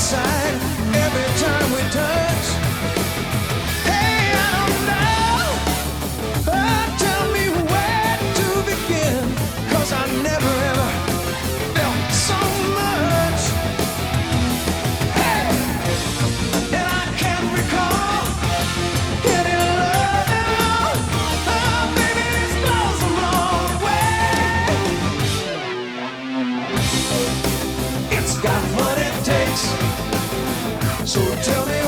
side every time we touch. Hey, I don't know. Oh, tell me where to begin. Cause I never ever felt so much. Hey, and I can't recall any love at all. Oh, baby, this blows a long way. It's got what so tell me.